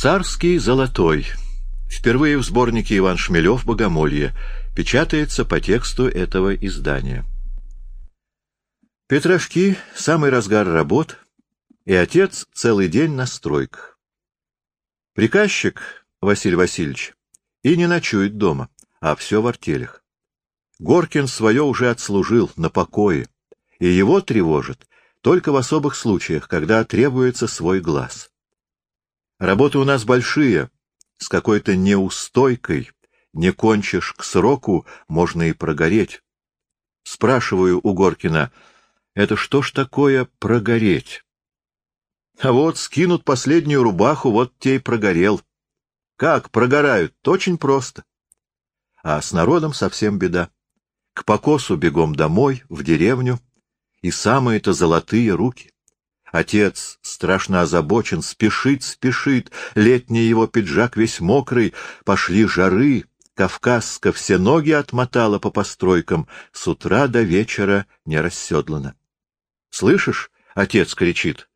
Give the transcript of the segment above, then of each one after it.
Царский золотой. Впервые в сборнике Иван Шмелев «Богомолье» печатается по тексту этого издания. Петровки — самый разгар работ, и отец целый день на стройках. Приказчик Василий Васильевич и не ночует дома, а все в артелях. Горкин свое уже отслужил на покое, и его тревожит только в особых случаях, когда требуется свой глаз. Работы у нас большие, с какой-то неустойкой, не кончишь к сроку, можно и прогореть. Спрашиваю у Горкина, это что ж такое прогореть? А вот скинут последнюю рубаху, вот те и прогорел. Как прогорают? Очень просто. А с народом совсем беда. К покосу бегом домой, в деревню, и самые-то золотые руки. Отец страшно озабочен, спешит, спешит, летний его пиджак весь мокрый, пошли жары, Кавказка все ноги отмотала по постройкам, с утра до вечера не расседлана. Слышишь, отец кричит,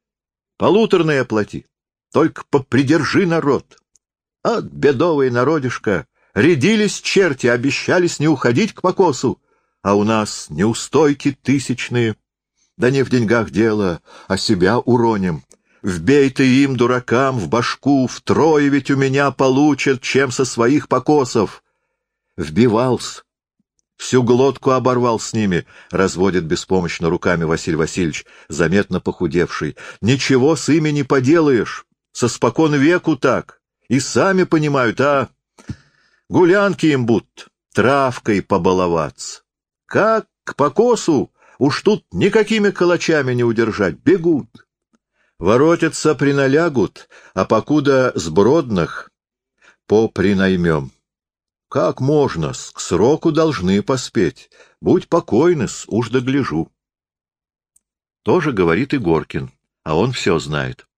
полуторное плати, только попридержи народ. От бедовый народишко, рядились черти, обещались не уходить к покосу, а у нас неустойки тысячные. Да не в деньгах дело, а себя уроним. Вбей ты им, дуракам, в башку, втрое ведь у меня получат, чем со своих покосов. Вбивался. Всю глотку оборвал с ними, разводит беспомощно руками Василий Васильевич, заметно похудевший. Ничего с ими не поделаешь, со спокон веку так. И сами понимают, а гулянки им будут, травкой побаловаться. Как к покосу Уж тут никакими калачами не удержать, бегут. Воротятся приналягут, а покуда сбродных попринаймем. Как можно, к сроку должны поспеть. Будь покойны-с, уж догляжу. Тоже говорит и Горкин, а он все знает.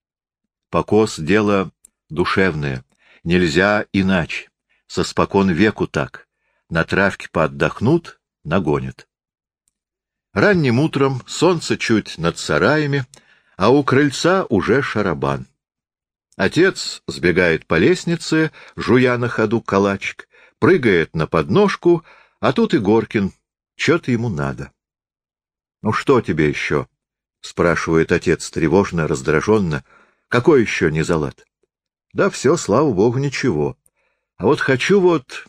Покос — дело душевное, нельзя иначе. Со спокон веку так. На травке поотдохнут — нагонят. Ранним утром солнце чуть над сараями, а у крыльца уже шарабан. Отец сбегает по лестнице, жуя на ходу калачик, прыгает на подножку, а тут и Горкин. Чё-то ему надо. — Ну что тебе еще? — спрашивает отец тревожно, раздраженно. — Какой еще не залад? — Да все, слава богу, ничего. А вот хочу вот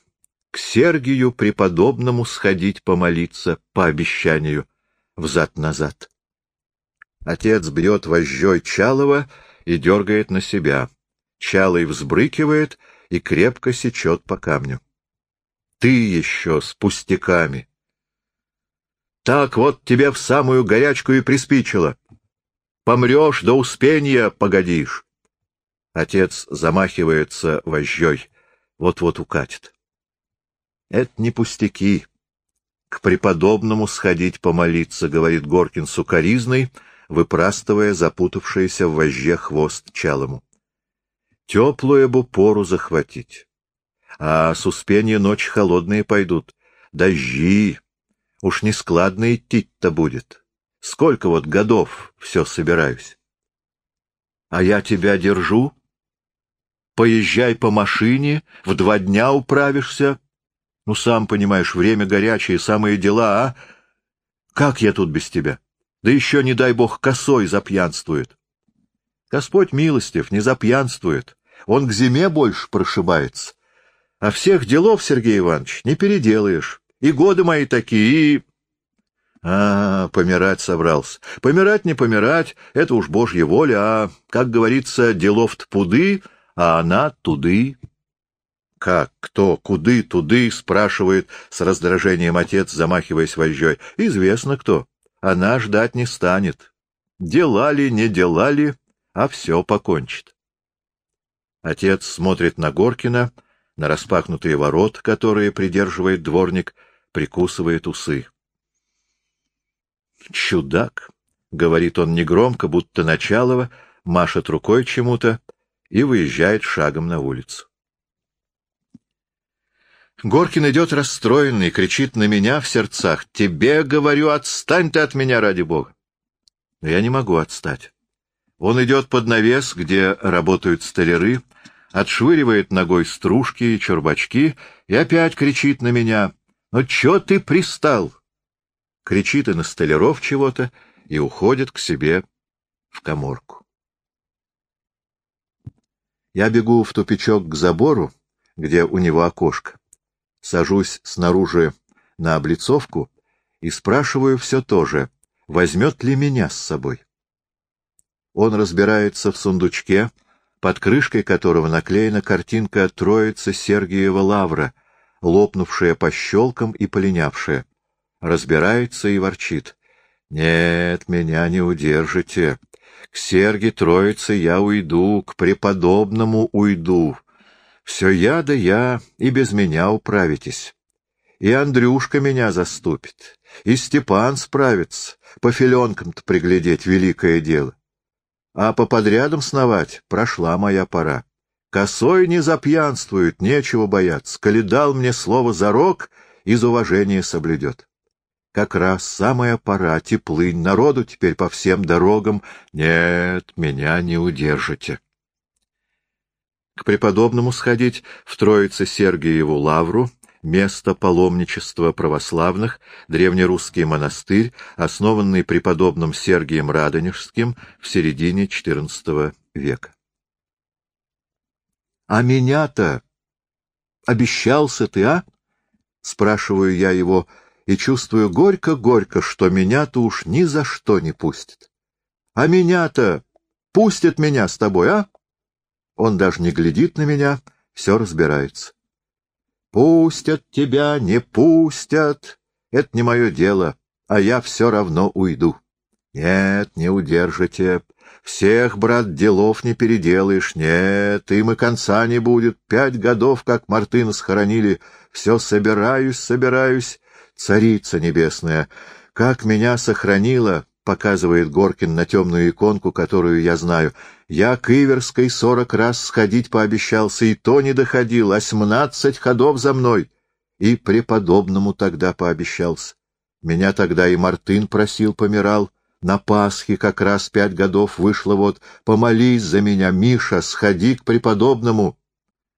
к Сергию преподобному сходить помолиться по обещанию взад-назад. Отец бьет вожжой Чалова и дергает на себя. Чалый взбрыкивает и крепко сечет по камню. Ты еще с пустяками. Так вот тебе в самую горячку и приспичило. Помрешь до успения погодишь. Отец замахивается вожжой, вот-вот укатит. Это не пустяки к преподобному сходить помолиться, — говорит Горкин сукаризной, выпрастывая запутавшийся в вожже хвост чалому. Теплую бы пору захватить. А с успенья ночи холодные пойдут. Дожди. Уж не складно идти-то будет. Сколько вот годов все собираюсь. А я тебя держу. Поезжай по машине, в два дня управишься, ну, сам понимаешь, время горячее, самые дела, а? Как я тут без тебя? Да еще, не дай бог, косой запьянствует. Господь милостив, не запьянствует. Он к зиме больше прошибается. А всех делов, Сергей Иванович, не переделаешь. И годы мои такие, и... А, помирать собрался. Помирать не помирать, это уж божья воля, а, как говорится, делов-то пуды, а она туды. Как, кто, куды, туды, спрашивает с раздражением отец, замахиваясь вожжой. Известно кто. Она ждать не станет. Дела ли, не дела ли, а все покончит. Отец смотрит на Горкина, на распахнутые ворот, которые придерживает дворник, прикусывает усы. «Чудак!» — говорит он негромко, будто Началова, машет рукой чему-то и выезжает шагом на улицу. Горкин идет расстроенный, кричит на меня в сердцах. «Тебе, говорю, отстань ты от меня, ради бога!» Но я не могу отстать. Он идет под навес, где работают столяры, отшвыривает ногой стружки и чурбачки и опять кричит на меня. «Ну чё ты пристал?» Кричит и на столяров чего-то и уходит к себе в коморку. Я бегу в тупичок к забору, где у него окошко, сажусь снаружи на облицовку и спрашиваю все то же, возьмет ли меня с собой. Он разбирается в сундучке, под крышкой которого наклеена картинка Троицы Сергиева Лавра, лопнувшая по щелкам и полинявшая. Разбирается и ворчит. «Нет, меня не удержите. К Серге Троице я уйду, к преподобному уйду. Все я да я, и без меня управитесь. И Андрюшка меня заступит, и Степан справится, по филенкам-то приглядеть великое дело. А по подрядам сновать прошла моя пора. Косой не запьянствует, нечего бояться. Коли дал мне слово за рог, из уважения соблюдет. Как раз самая пора, теплынь, народу теперь по всем дорогам. Нет, меня не удержите. К преподобному сходить в Троице Сергиеву лавру место паломничества православных, древнерусский монастырь, основанный преподобным Сергием Радонежским в середине XIV века. — А меня-то обещался ты, а? — спрашиваю я его, и чувствую горько-горько, что меня-то уж ни за что не пустит. — А меня-то пустит меня с тобой, а? Он даже не глядит на меня, все разбирается. Пустят тебя, не пустят. Это не мое дело, а я все равно уйду. Нет, не удержите. Всех, брат, делов не переделаешь. Нет, им и конца не будет. Пять годов, как Мартына схоронили. Все собираюсь, собираюсь. Царица небесная, как меня сохранила, показывает Горкин на темную иконку, которую я знаю. Я к Иверской сорок раз сходить пообещался, и то не доходил, семнадцать ходов за мной. И преподобному тогда пообещался. Меня тогда и Мартын просил, помирал. На Пасхе как раз пять годов вышло вот. Помолись за меня, Миша, сходи к преподобному.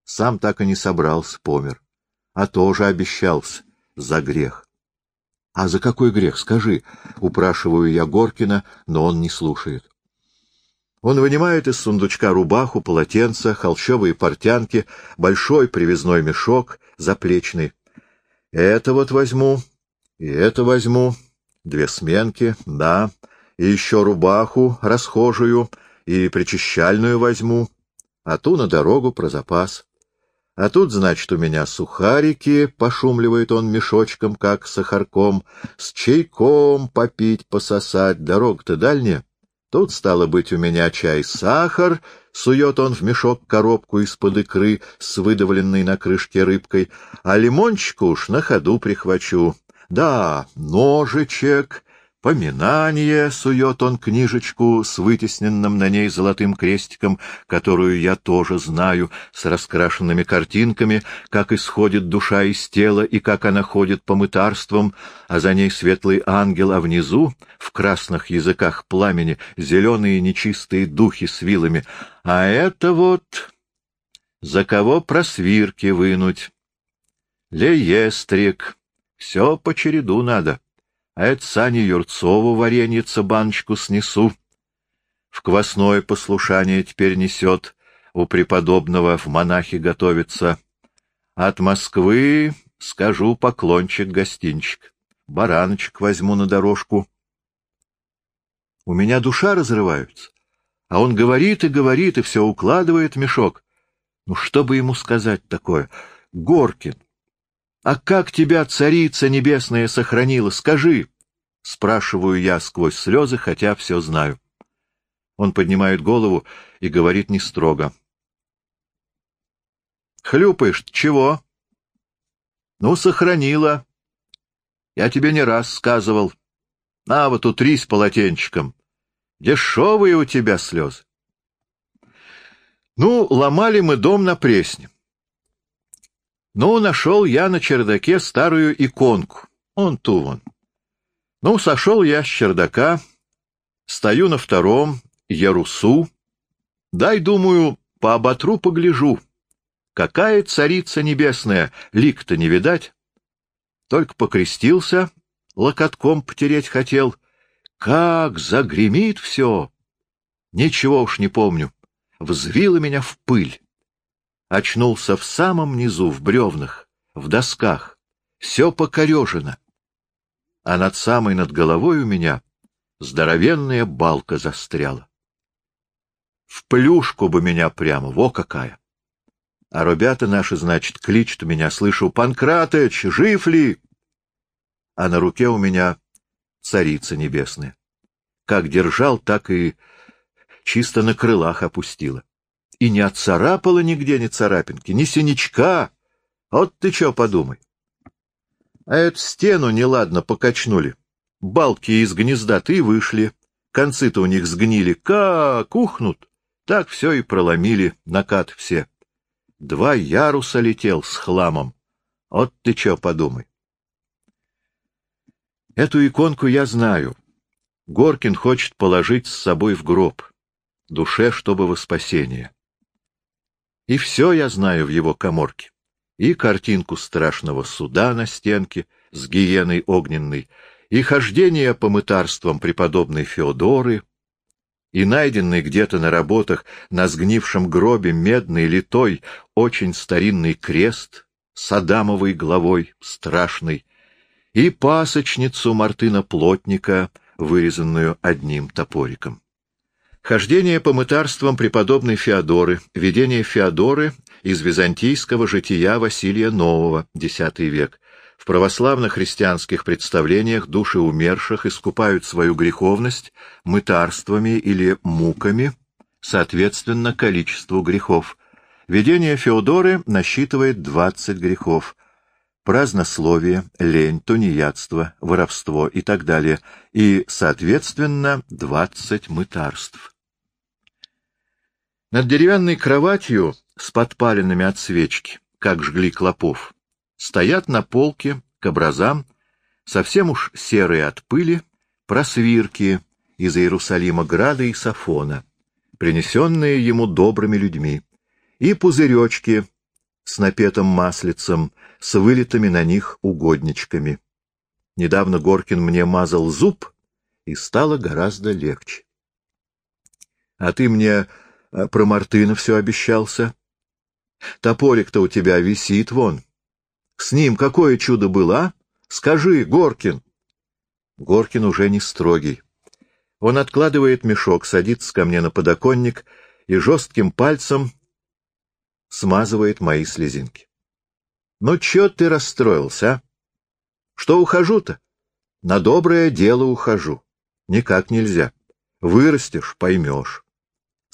Сам так и не собрался, помер. А тоже обещался за грех. — А за какой грех, скажи? — упрашиваю я Горкина, но он не слушает. Он вынимает из сундучка рубаху, полотенце, холщовые портянки, большой привязной мешок, заплечный. Это вот возьму, и это возьму, две сменки, да, и еще рубаху расхожую, и причащальную возьму, а ту на дорогу про запас. А тут, значит, у меня сухарики, пошумливает он мешочком, как сахарком, с чайком попить, пососать, дорога-то дальняя. Тут, стало быть, у меня чай-сахар, сует он в мешок коробку из-под икры с выдавленной на крышке рыбкой, а лимончику уж на ходу прихвачу. Да, ножичек, Поминание сует он книжечку с вытесненным на ней золотым крестиком, которую я тоже знаю, с раскрашенными картинками, как исходит душа из тела и как она ходит по мытарствам, а за ней светлый ангел, а внизу, в красных языках пламени, зеленые нечистые духи с вилами. А это вот... За кого просвирки вынуть? Леестрик. Все по череду надо а это Сане Юрцову вареньица баночку снесу. В квасное послушание теперь несет, у преподобного в монахи готовится. От Москвы, скажу, поклончик-гостинчик, бараночек возьму на дорожку. У меня душа разрывается, а он говорит и говорит, и все укладывает в мешок. Ну, что бы ему сказать такое? Горкин, а как тебя царица небесная сохранила, скажи? Спрашиваю я сквозь слезы, хотя все знаю. Он поднимает голову и говорит не строго. Хлюпаешь, чего? Ну, сохранила. Я тебе не раз сказывал. На, вот утрись полотенчиком. Дешевые у тебя слезы. Ну, ломали мы дом на Пресне. Ну, нашел я на чердаке старую иконку. Он ту вон. Ну, сошел я с чердака, стою на втором, ярусу. Дай, думаю, по оботру погляжу, Какая царица небесная, лик-то не видать. Только покрестился, локотком потереть хотел. Как загремит все! Ничего уж не помню. Взвило меня в пыль. Очнулся в самом низу, в бревнах, в досках. Все покорежено. А над самой над головой у меня здоровенная балка застряла. В плюшку бы меня прямо, во какая! А ребята наши, значит, кличут меня, слышу, «Панкратыч, жив ли?» А на руке у меня царица небесная. Как держал, так и чисто на крылах опустила. И не отцарапала нигде ни царапинки, ни синячка. Вот ты чё подумай. А эту стену неладно покачнули. Балки из гнезда ты вышли, концы-то у них сгнили. Как ухнут, так все и проломили, накат все. Два яруса летел с хламом. Вот ты чё подумай. Эту иконку я знаю. Горкин хочет положить с собой в гроб, душе, чтобы во спасение. И все я знаю в его коморке. И картинку страшного суда на стенке с гиеной огненной, и хождение по мытарствам преподобной Феодоры, и найденный где-то на работах на сгнившем гробе медный литой очень старинный крест с Адамовой главой, страшный, и пасочницу Мартына Плотника, вырезанную одним топориком. Хождение по мытарствам преподобной Феодоры, видение Феодоры из византийского жития Василия Нового, X век, в православно-христианских представлениях души умерших искупают свою греховность мытарствами или муками, соответственно, количеству грехов. Видение Феодоры насчитывает 20 грехов. Празднословие, лень, тунеядство, воровство и так далее, и, соответственно, 20 мытарств. Над деревянной кроватью с подпаленными от свечки, как жгли клопов, стоят на полке к образам, совсем уж серые от пыли, просвирки из Иерусалима Града и Сафона, принесенные ему добрыми людьми, и пузыречки с напетым маслицем, с вылитыми на них угодничками. Недавно Горкин мне мазал зуб, и стало гораздо легче. А ты мне про Мартына все обещался. Топорик-то у тебя висит вон, с ним какое чудо было, а? Скажи, Горкин. Горкин уже не строгий. Он откладывает мешок, садится ко мне на подоконник и жестким пальцем смазывает мои слезинки. Ну, чё ты расстроился, а? Что ухожу-то? На доброе дело ухожу. Никак нельзя. Вырастешь — поймешь.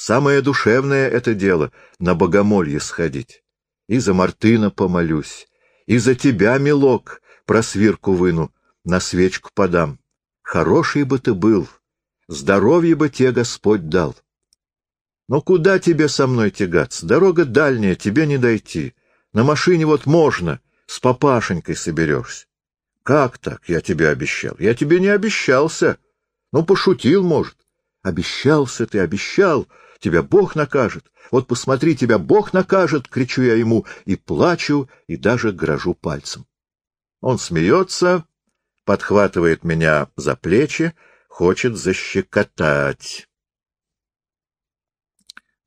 Самое душевное это дело — на богомолье сходить. И за Мартына помолюсь, и за тебя, милок, просвирку выну, на свечку подам. Хороший бы ты был, здоровье бы тебе Господь дал. Но куда тебе со мной тягаться? Дорога дальняя, тебе не дойти. На машине вот можно, с папашенькой соберешься. Как так? Я тебе обещал. Я тебе не обещался. Ну, пошутил, может. Обещался ты, обещал. Тебя Бог накажет. Вот посмотри, тебя Бог накажет, кричу я ему, и плачу, и даже грожу пальцем. Он смеется, подхватывает меня за плечи, хочет защекотать.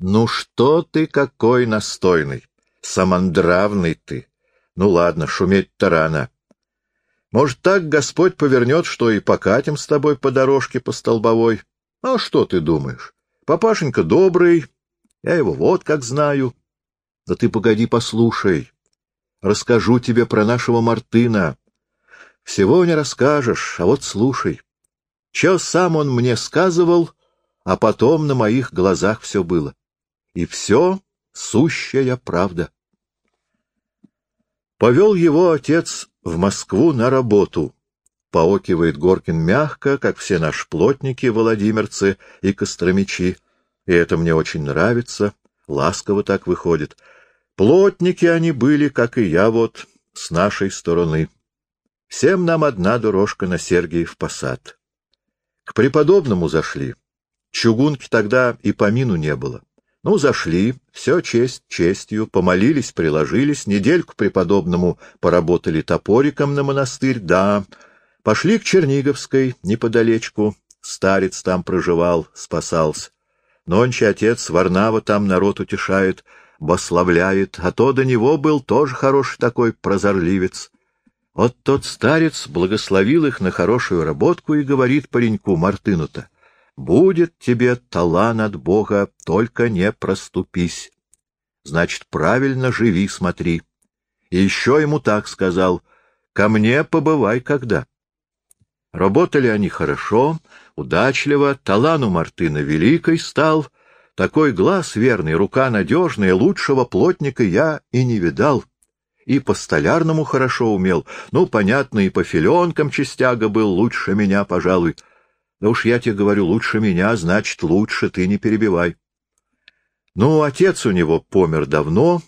Ну что ты какой настойный, самандравный ты. Ну ладно, шуметь-то рано. Может, так Господь повернет, что и покатим с тобой по дорожке по столбовой? А что ты думаешь? Папашенька добрый, я его вот как знаю. Да ты погоди, послушай. Расскажу тебе про нашего Мартына. Всего не расскажешь, а вот слушай. Че сам он мне сказывал, а потом на моих глазах все было. И все сущая правда. Повел его отец в Москву на работу. Поокивает Горкин мягко, как все наши плотники, Владимирцы и Костромичи. И это мне очень нравится, ласково так выходит. Плотники они были, как и я вот, с нашей стороны. Всем нам одна дорожка на Сергиев посад. К преподобному зашли. Чугунки тогда и помину не было. Ну, зашли, все честь честью, помолились, приложились, недельку преподобному поработали топориком на монастырь, да, пошли к Черниговской, неподалечку, старец там проживал, спасался. Нонче отец Варнава там народ утешает, бославляет, а то до него был тоже хороший такой прозорливец. Вот тот старец благословил их на хорошую работку и говорит пареньку Мартыну-то, Будет тебе талант от Бога, только не проступись. Значит, правильно живи, смотри. И еще ему так сказал, ко мне побывай когда. Работали они хорошо, удачливо, талан у Мартына великой стал, такой глаз верный, рука надежная, лучшего плотника я и не видал. И по столярному хорошо умел, ну, понятно, и по филенкам частяга был лучше меня, пожалуй. Да уж я тебе говорю, лучше меня, значит, лучше, ты не перебивай. Ну, отец у него помер давно,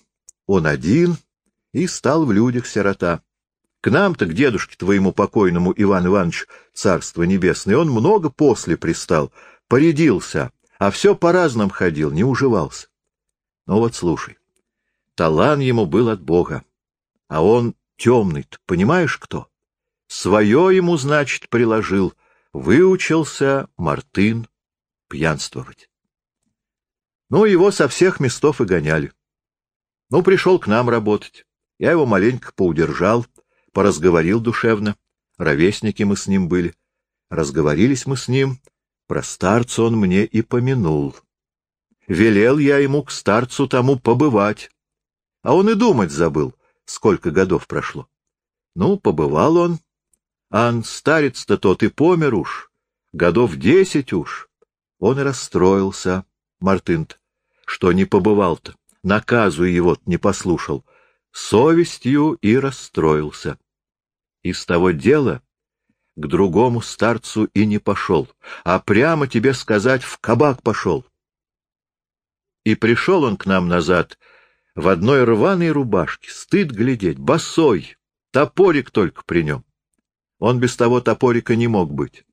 он один, и стал в людях сирота. К нам-то, к дедушке твоему покойному Иван Иванович, царство небесное, он много после пристал, порядился, а все по разным ходил, не уживался. Ну вот слушай, талант ему был от Бога, а он темный понимаешь кто? Свое ему, значит, приложил — выучился Мартын пьянствовать. Ну, его со всех местов и гоняли. Ну, пришел к нам работать. Я его маленько поудержал, поразговорил душевно. Ровесники мы с ним были. Разговорились мы с ним. Про старца он мне и помянул. Велел я ему к старцу тому побывать. А он и думать забыл, сколько годов прошло. Ну, побывал он, Ан, старец-то тот и помер уж, годов десять уж. Он и расстроился, Мартынт, что не побывал-то, наказу его не послушал, совестью и расстроился. И с того дела к другому старцу и не пошел, а прямо тебе сказать, в кабак пошел. И пришел он к нам назад в одной рваной рубашке, стыд глядеть, босой, топорик только при нем. Он без того топорика не мог быть.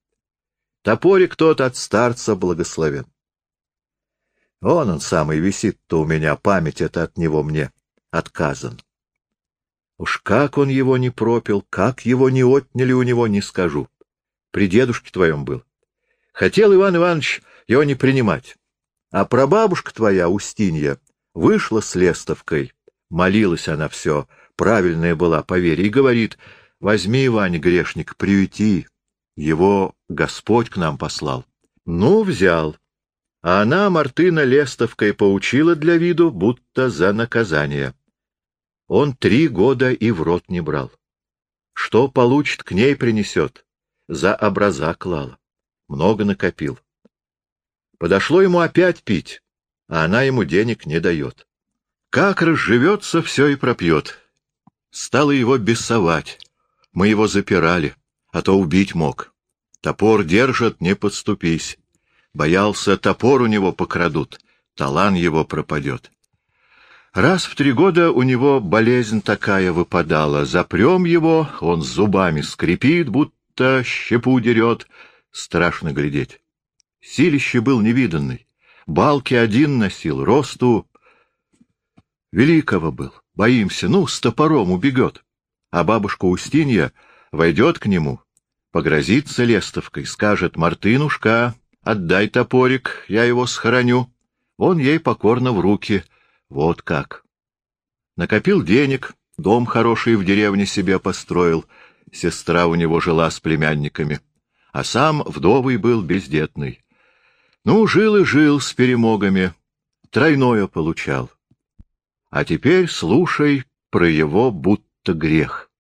Топорик тот от старца благословен. Он он самый висит-то у меня, память это от него мне отказан. Уж как он его не пропил, как его не отняли у него, не скажу. При дедушке твоем был. Хотел Иван Иванович его не принимать. А прабабушка твоя, Устинья, вышла с Лестовкой. Молилась она все, правильная была, поверь, и говорит — Возьми, Вань, грешник, приюти. Его Господь к нам послал. Ну, взял. А она Мартына Лестовкой поучила для виду, будто за наказание. Он три года и в рот не брал. Что получит, к ней принесет. За образа клала. Много накопил. Подошло ему опять пить, а она ему денег не дает. Как разживется, все и пропьет. Стало его бесовать. Мы его запирали, а то убить мог. Топор держат, не подступись. Боялся, топор у него покрадут, талан его пропадет. Раз в три года у него болезнь такая выпадала. Запрем его, он зубами скрипит, будто щепу дерет. Страшно глядеть. Силище был невиданный. Балки один носил, росту великого был. Боимся, ну, с топором убегет а бабушка Устинья войдет к нему, погрозится лестовкой, скажет «Мартынушка, отдай топорик, я его схороню». Он ей покорно в руки. Вот как. Накопил денег, дом хороший в деревне себе построил, сестра у него жила с племянниками, а сам вдовый был бездетный. Ну, жил и жил с перемогами, тройное получал. А теперь слушай про его будто грех.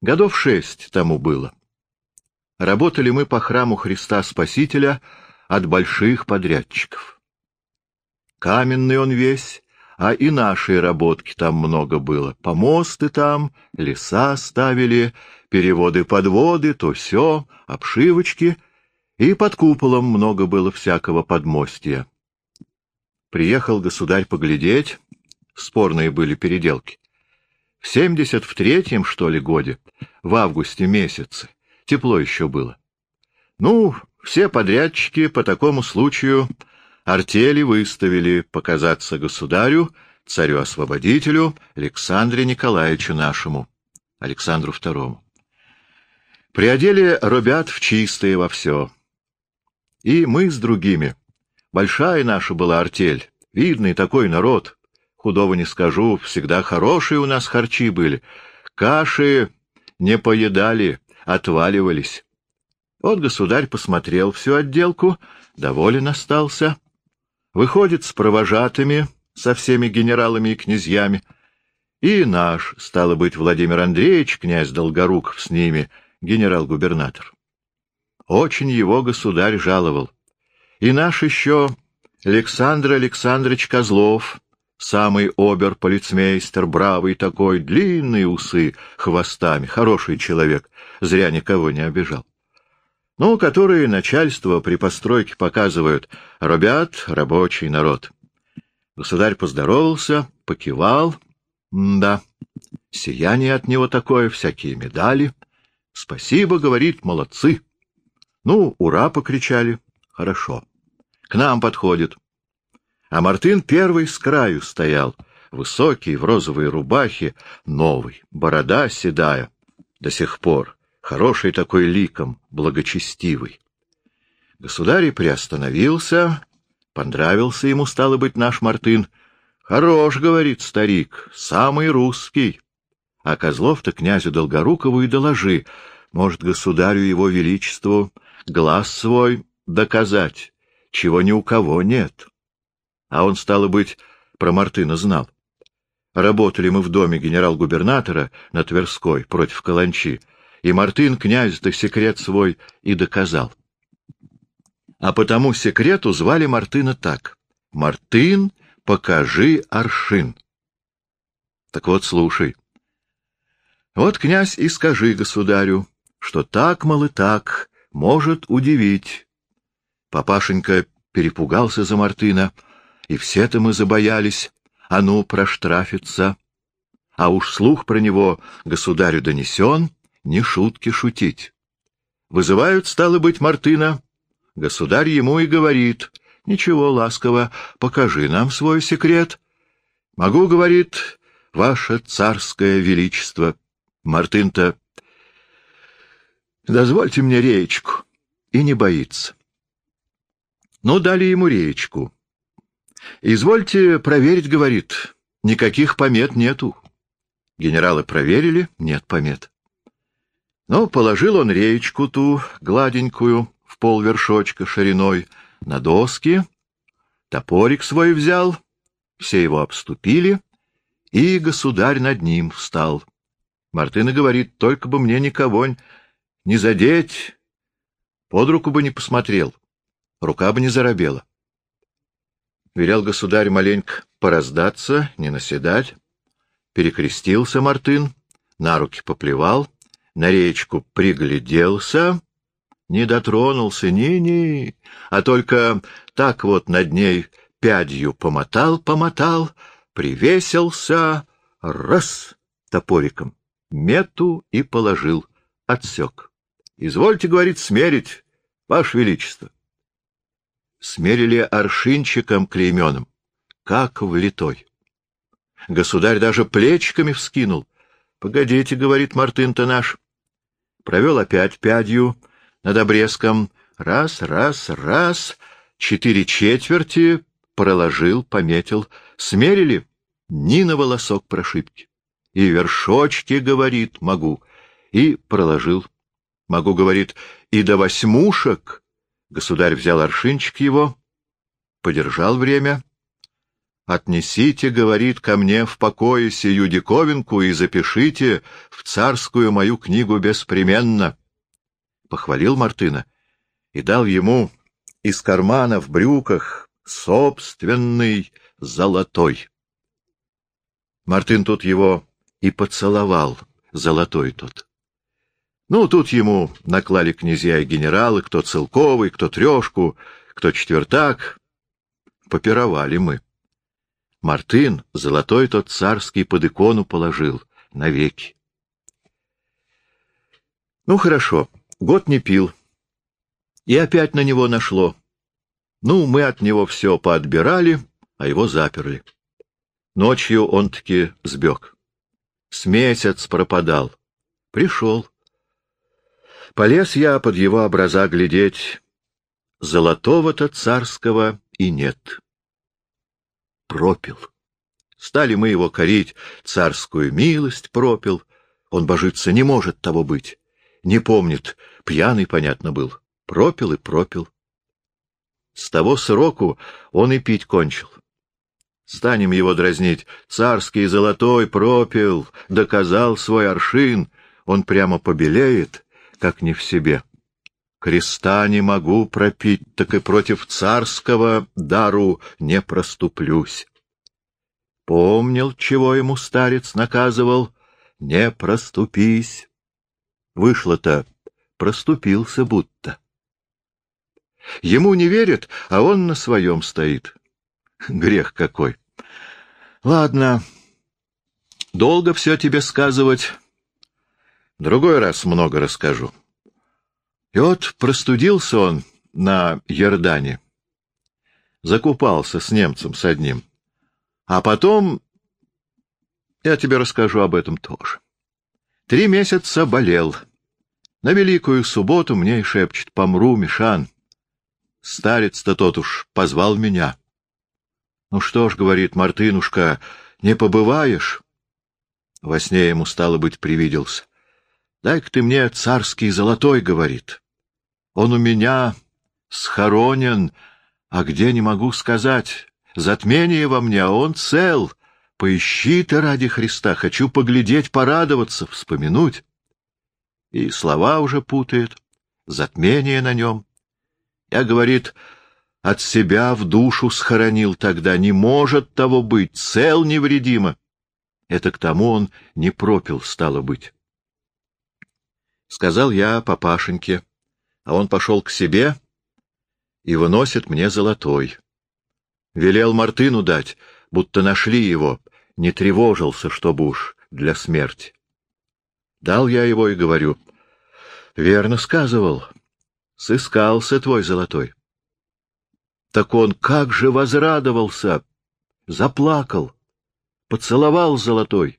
Годов шесть тому было. Работали мы по храму Христа Спасителя от больших подрядчиков. Каменный он весь, а и нашей работки там много было. Помосты там, леса ставили, переводы-подводы, то все, обшивочки, и под куполом много было всякого подмостия. Приехал государь поглядеть, спорные были переделки. В семьдесят в третьем, что ли, годе, в августе месяце, тепло еще было. Ну, все подрядчики по такому случаю артели выставили показаться государю, царю-освободителю Александре Николаевичу нашему, Александру II. Приодели ребят в чистые во все. И мы с другими. Большая наша была артель, видный такой народ. Худого не скажу, всегда хорошие у нас харчи были. Каши не поедали, отваливались. Вот государь посмотрел всю отделку, доволен остался. Выходит с провожатыми, со всеми генералами и князьями. И наш, стало быть, Владимир Андреевич, князь Долгоруков с ними, генерал-губернатор. Очень его государь жаловал. И наш еще Александр Александрович Козлов, самый обер-полицмейстер, бравый такой, длинные усы, хвостами, хороший человек, зря никого не обижал. Ну, которые начальство при постройке показывают, ребят, рабочий народ. Государь поздоровался, покивал. да, сияние от него такое, всякие медали. Спасибо, говорит, молодцы. Ну, ура, покричали. Хорошо. К нам подходит. А Мартын первый с краю стоял, высокий, в розовой рубахе, новый, борода седая, до сих пор, хороший такой ликом, благочестивый. Государь приостановился, понравился ему, стало быть, наш Мартын. Хорош, говорит старик, самый русский. А Козлов-то князю Долгорукову и доложи, может, государю его величеству глаз свой доказать, чего ни у кого нет. А он, стало быть, про Мартына знал. Работали мы в доме генерал-губернатора на Тверской против Каланчи, и Мартын князь-то секрет свой и доказал. А потому секрету звали Мартына так. «Мартын, покажи аршин». Так вот, слушай. Вот, князь, и скажи государю, что так, мол, и так, может удивить. Папашенька перепугался за Мартына, и все-то мы забоялись, а ну, проштрафиться. А уж слух про него государю донесен, не шутки шутить. Вызывают, стало быть, Мартына. Государь ему и говорит, ничего, ласково, покажи нам свой секрет. Могу, говорит, ваше царское величество. Мартын-то, дозвольте мне речку, и не боится. Ну, дали ему речку. Извольте проверить, говорит, никаких помет нету. Генералы проверили, нет помет. Но положил он речку ту, гладенькую, в полвершочка шириной, на доски, топорик свой взял, все его обступили, и государь над ним встал. Мартына говорит, только бы мне никого не задеть, под руку бы не посмотрел, рука бы не заробела. Велел государь маленько пораздаться, не наседать. Перекрестился Мартын, на руки поплевал, на речку пригляделся, не дотронулся, ни-ни, а только так вот над ней пядью помотал, помотал, привесился, раз, топориком, мету и положил, отсек. Извольте, говорит, смерить, Ваше Величество смерили аршинчиком клейменым, как влитой. Государь даже плечиками вскинул. — Погодите, — говорит Мартын-то наш. Провел опять пядью над обрезком. Раз, раз, раз. Четыре четверти проложил, пометил. Смерили ни на волосок прошибки. И вершочки, говорит, могу. И проложил. Могу, говорит, и до восьмушек Государь взял аршинчик его, подержал время. «Отнесите, — говорит, — ко мне в покое сию диковинку и запишите в царскую мою книгу беспременно». Похвалил Мартына и дал ему из кармана в брюках собственный золотой. Мартын тут его и поцеловал, золотой тот. Ну, тут ему наклали князья и генералы, кто целковый, кто трешку, кто четвертак. Попировали мы. Мартын золотой тот царский под икону положил навеки. Ну, хорошо, год не пил. И опять на него нашло. Ну, мы от него все поотбирали, а его заперли. Ночью он таки сбег. С месяц пропадал. Пришел. Полез я под его образа глядеть. Золотого-то царского и нет. Пропил. Стали мы его корить, царскую милость пропил. Он, божиться, не может того быть. Не помнит, пьяный, понятно, был. Пропил и пропил. С того сроку он и пить кончил. Станем его дразнить. Царский золотой пропил, доказал свой аршин. Он прямо побелеет, как не в себе. Креста не могу пропить, так и против царского дару не проступлюсь. Помнил, чего ему старец наказывал? Не проступись. Вышло-то, проступился будто. Ему не верят, а он на своем стоит. Грех какой. Ладно, долго все тебе сказывать. Другой раз много расскажу. И вот простудился он на Ердане. Закупался с немцем с одним. А потом... Я тебе расскажу об этом тоже. Три месяца болел. На Великую Субботу мне и шепчет, помру, Мишан. Старец-то тот уж позвал меня. Ну что ж, говорит Мартынушка, не побываешь? Во сне ему, стало быть, привиделся. Дай-ка ты мне царский золотой, говорит. Он у меня схоронен, а где не могу сказать. Затмение во мне, а он цел. Поищи ты ради Христа, хочу поглядеть, порадоваться, вспомянуть. И слова уже путает, затмение на нем. Я, говорит, от себя в душу схоронил тогда, не может того быть, цел невредимо. Это к тому он не пропил, стало быть. Сказал я папашеньке, а он пошел к себе и выносит мне золотой. Велел Мартыну дать, будто нашли его, не тревожился, чтобы уж для смерти. Дал я его и говорю, верно сказывал, сыскался твой золотой. Так он как же возрадовался, заплакал, поцеловал золотой,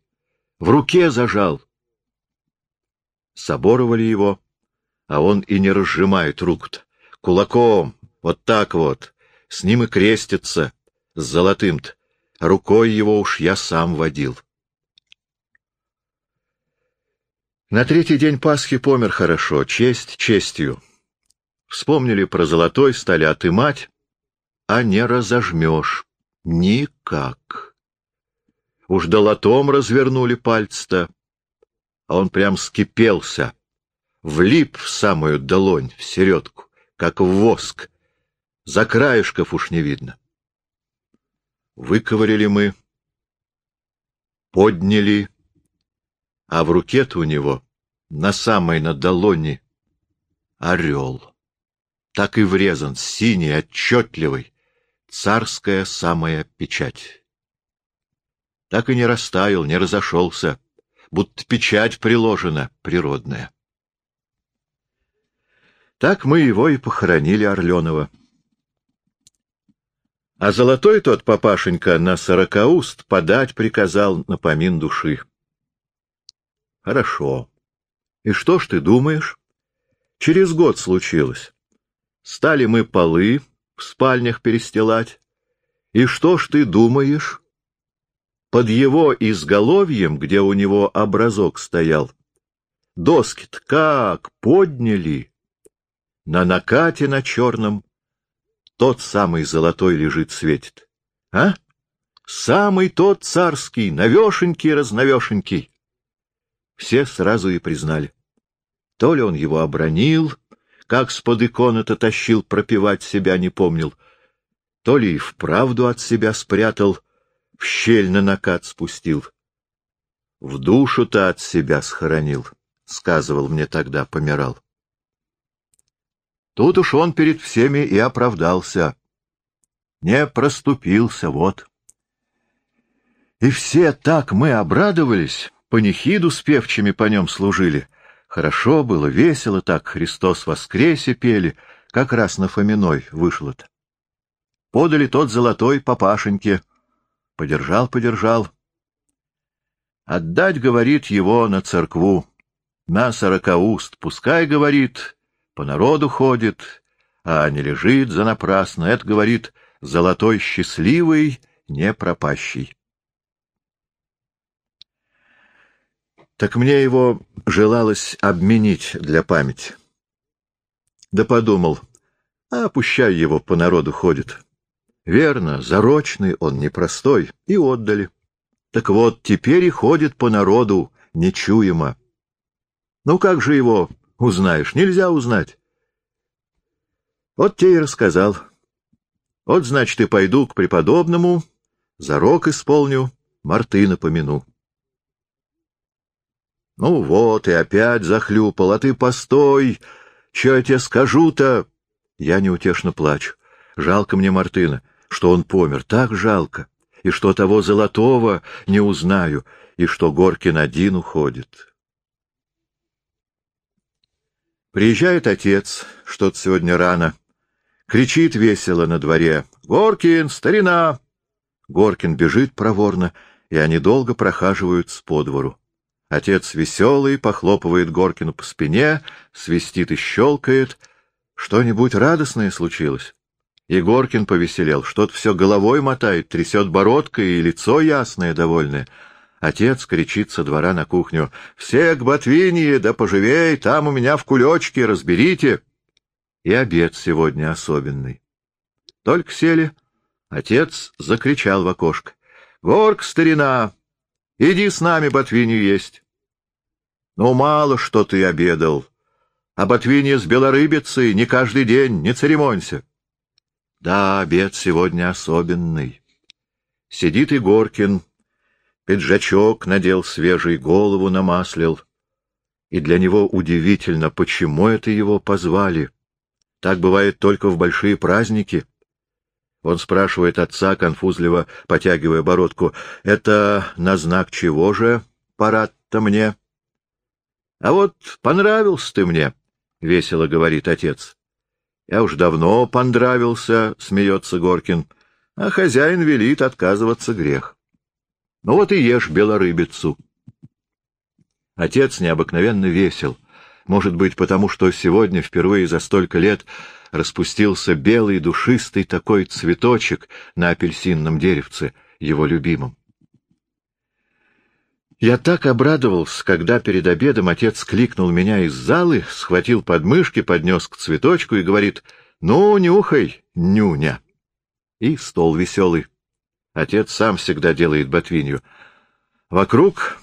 в руке зажал. Соборовали его, а он и не разжимает руку-то, кулаком, вот так вот, с ним и крестится, с золотым-то. Рукой его уж я сам водил. На третий день Пасхи помер хорошо, честь честью. Вспомнили про золотой, стали отымать, а не разожмешь. Никак. Уж долотом развернули пальцы-то, а он прям скипелся, влип в самую долонь, в середку, как в воск, за краешков уж не видно. Выковырили мы, подняли, а в руке-то у него, на самой на долоне, орел. Так и врезан, синий, отчетливый, царская самая печать. Так и не растаял, не разошелся, будто печать приложена, природная. Так мы его и похоронили Орленова. А золотой тот папашенька на сорокауст подать приказал на помин души. Хорошо. И что ж ты думаешь? Через год случилось. Стали мы полы в спальнях перестилать. И что ж ты думаешь? Под его изголовьем, где у него образок стоял, доски как подняли. На накате на черном тот самый золотой лежит, светит. А? Самый тот царский, навешенький, разнавешенький. Все сразу и признали. То ли он его обронил, как с-под иконы-то тащил, пропивать себя не помнил, то ли и вправду от себя спрятал, в щель на накат спустил. В душу-то от себя схоронил, — сказывал мне тогда, помирал. Тут уж он перед всеми и оправдался. Не проступился, вот. И все так мы обрадовались, панихиду с певчими по нем служили. Хорошо было, весело так, Христос воскресе пели, как раз на Фоминой вышло-то. Подали тот золотой папашеньке. Подержал, подержал. Отдать, говорит, его на церкву, на сорокауст. Пускай, говорит, по народу ходит, а не лежит за напрасно. Это, говорит, золотой счастливый, не пропащий. Так мне его желалось обменить для памяти. Да подумал, а пущай его по народу ходит. Верно, зарочный он непростой, и отдали. Так вот, теперь и ходит по народу нечуемо. Ну как же его узнаешь? Нельзя узнать. Вот те и рассказал. Вот, значит, и пойду к преподобному, зарок исполню, Мартына помяну. Ну вот, и опять захлюпал, а ты постой, что я тебе скажу-то? Я неутешно плачу. Жалко мне Мартына, что он помер, так жалко, и что того золотого не узнаю, и что Горкин один уходит. Приезжает отец, что-то сегодня рано, кричит весело на дворе. «Горкин, старина!» Горкин бежит проворно, и они долго прохаживаются по двору. Отец веселый, похлопывает Горкину по спине, свистит и щелкает. Что-нибудь радостное случилось. И Горкин повеселел, что-то все головой мотает, трясет бородкой, и лицо ясное, довольное. Отец кричит со двора на кухню. — Все к Ботвинье, да поживей, там у меня в кулечке, разберите. И обед сегодня особенный. Только сели. Отец закричал в окошко. — Горк, старина, Иди с нами ботвинью есть. Ну, мало что ты обедал. А ботвинья с белорыбицей не каждый день, не церемонься. Да, обед сегодня особенный. Сидит Игоркин, пиджачок надел свежий, голову намаслил. И для него удивительно, почему это его позвали. Так бывает только в большие праздники. Он спрашивает отца, конфузливо потягивая бородку, — это на знак чего же парад-то мне? — А вот понравился ты мне, — весело говорит отец. — Я уж давно понравился, — смеется Горкин, — а хозяин велит отказываться грех. Ну вот и ешь белорыбицу. Отец необыкновенно весел, может быть, потому что сегодня, впервые за столько лет, распустился белый душистый такой цветочек на апельсинном деревце, его любимом. Я так обрадовался, когда перед обедом отец кликнул меня из залы, схватил подмышки, поднес к цветочку и говорит «Ну, нюхай, нюня!» И стол веселый. Отец сам всегда делает ботвинью. Вокруг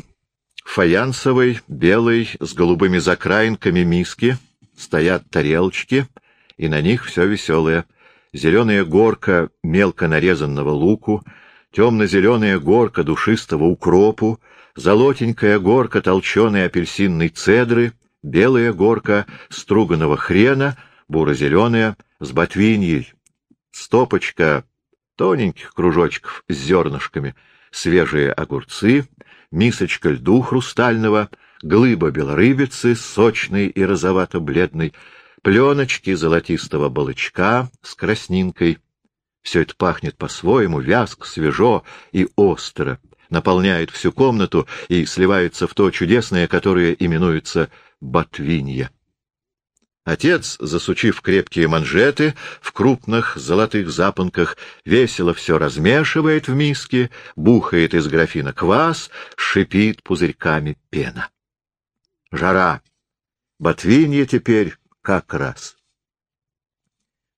фаянсовой, белой, с голубыми закраинками миски стоят тарелочки — и на них все веселое. Зеленая горка мелко нарезанного луку, темно-зеленая горка душистого укропу, золотенькая горка толченой апельсинной цедры, белая горка струганного хрена, буро-зеленая с ботвиньей, стопочка тоненьких кружочков с зернышками, свежие огурцы, мисочка льду хрустального, глыба белорыбицы, сочной и розовато-бледной, пленочки золотистого балычка с краснинкой. Все это пахнет по-своему, вязко, свежо и остро, наполняет всю комнату и сливается в то чудесное, которое именуется ботвинья. Отец, засучив крепкие манжеты в крупных золотых запонках, весело все размешивает в миске, бухает из графина квас, шипит пузырьками пена. Жара. Ботвинья теперь как раз.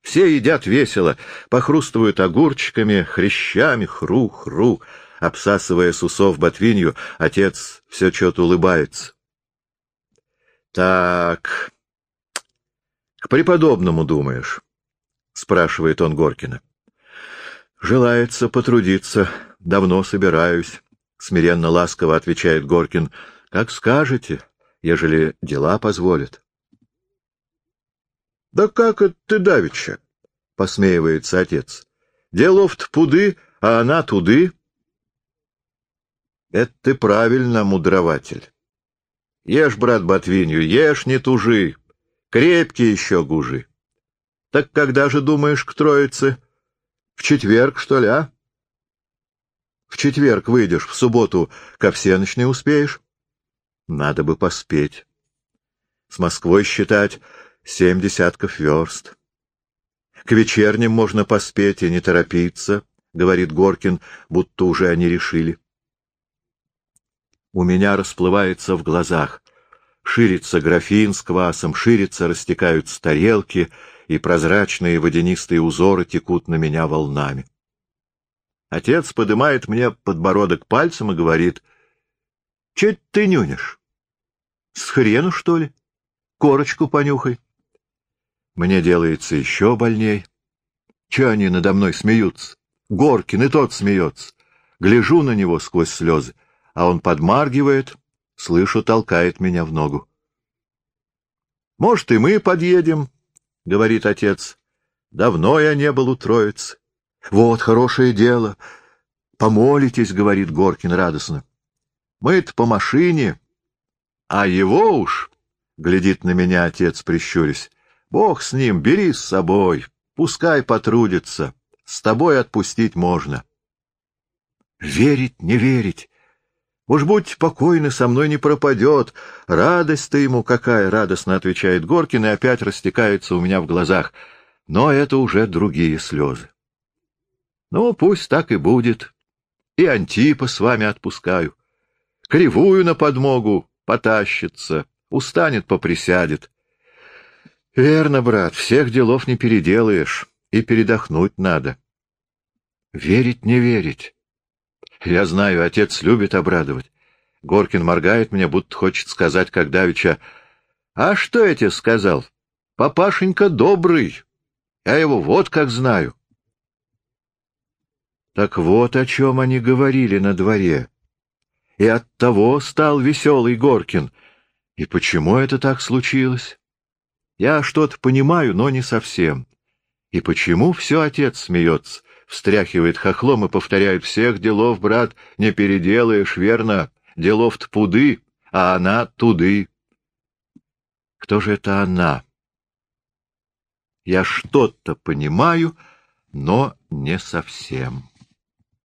Все едят весело, похрустывают огурчиками, хрящами, хру-хру, обсасывая с усов ботвинью, отец все что-то улыбается. Так, к преподобному думаешь? — спрашивает он Горкина. — Желается потрудиться, давно собираюсь, — смиренно ласково отвечает Горкин. — Как скажете, ежели дела позволят. — Да как это ты давеча? — посмеивается отец. — Делов-то пуды, а она туды. — Это ты правильно, мудрователь. Ешь, брат Ботвинью, ешь, не тужи. Крепкий еще гужи. Так когда же думаешь к троице? В четверг, что ли, а? В четверг выйдешь, в субботу ко всеночной успеешь? Надо бы поспеть. С Москвой считать семь десятков верст. К вечерним можно поспеть и не торопиться, — говорит Горкин, будто уже они решили. У меня расплывается в глазах. Ширится графин с квасом, ширится, растекаются тарелки, и прозрачные водянистые узоры текут на меня волнами. Отец подымает мне подбородок пальцем и говорит, — Че ты нюнешь? С хрену, что ли? Корочку понюхай. Мне делается еще больней. Че они надо мной смеются? Горкин и тот смеется. Гляжу на него сквозь слезы, а он подмаргивает, слышу, толкает меня в ногу. — Может, и мы подъедем, — говорит отец. — Давно я не был у троицы. — Вот хорошее дело. Помолитесь, — говорит Горкин радостно. — Мы-то по машине, а его уж, — глядит на меня отец, прищурясь, — Бог с ним, бери с собой, пускай потрудится. С тобой отпустить можно. Верить, не верить. Уж будь покойны, со мной не пропадет. Радость-то ему какая, — радостно отвечает Горкин, и опять растекается у меня в глазах. Но это уже другие слезы. Ну, пусть так и будет. И Антипа с вами отпускаю. Кривую на подмогу потащится, устанет, поприсядет. Верно, брат, всех делов не переделаешь и передохнуть надо. Верить не верить. Я знаю, отец любит обрадовать. Горкин моргает мне, будто хочет сказать, как давеча, «А что я тебе сказал? Папашенька добрый. Я его вот как знаю». Так вот о чем они говорили на дворе. И оттого стал веселый Горкин. И почему это так случилось? Я что-то понимаю, но не совсем. И почему все отец смеется, встряхивает хохлом и повторяет «Всех делов, брат, не переделаешь, верно? Делов-то пуды, а она туды». Кто же это она? Я что-то понимаю, но не совсем.